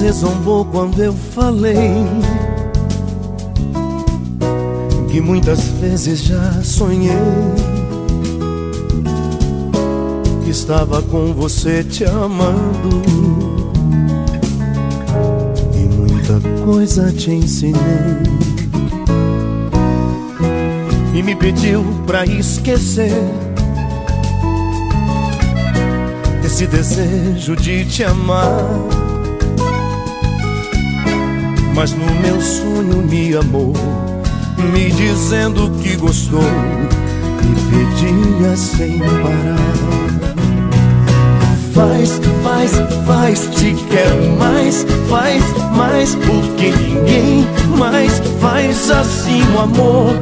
Você zombou quando eu falei que muitas vezes já sonhei que estava com você te amando e muita coisa te ensinei e me pediu pra esquecer esse desejo de te amar. Mas no meu sonho me amou, me dizendo que gostou e pedia sem parar. Faz, faz, faz, te quero mais, faz mais, porque ninguém mais faz assim o amor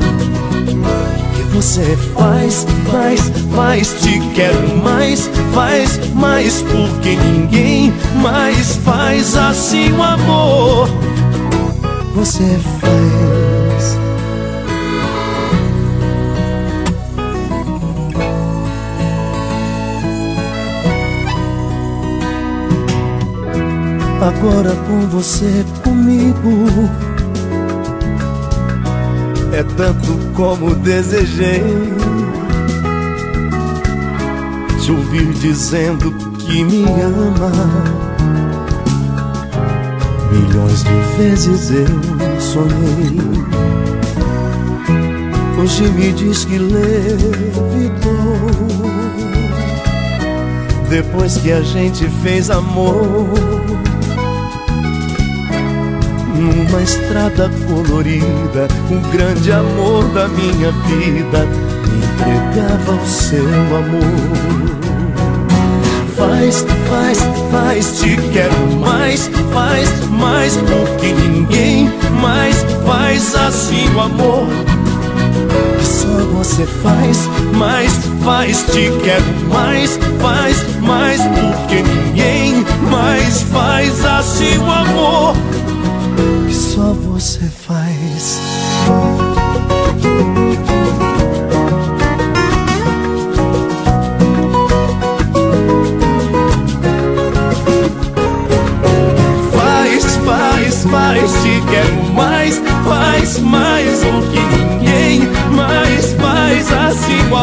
você faz, faz, faz, te quero mais, faz mais, porque ninguém mais faz assim o amor. Você faz. Agora com você comigo é tanto como desejei Te ouvir dizendo que me ama Milhões de vezes eu sonhei Hoje me diz que levitou Depois que a gente fez amor numa estrada colorida, o grande amor da minha vida entregava o seu amor. Faz, faz, faz, te quero mais, faz mais, porque ninguém mais faz assim o amor. Que só você faz, mais, faz, te quero mais, faz mais, porque ninguém mais faz assim o amor só você. Faz,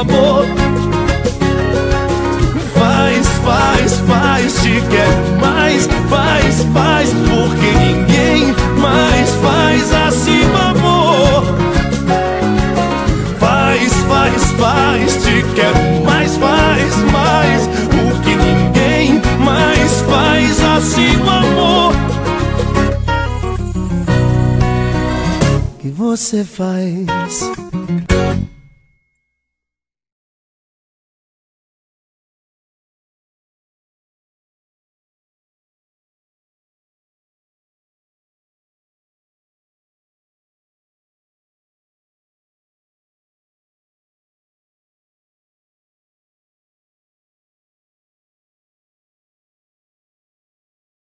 amor. Faz, faz, faz, te quero mais, faz, faz, porque ninguém mais faz assim amor. Faz, faz, faz, te quero mais, faz mais. O que ninguém mais faz assim amor. Que você faz.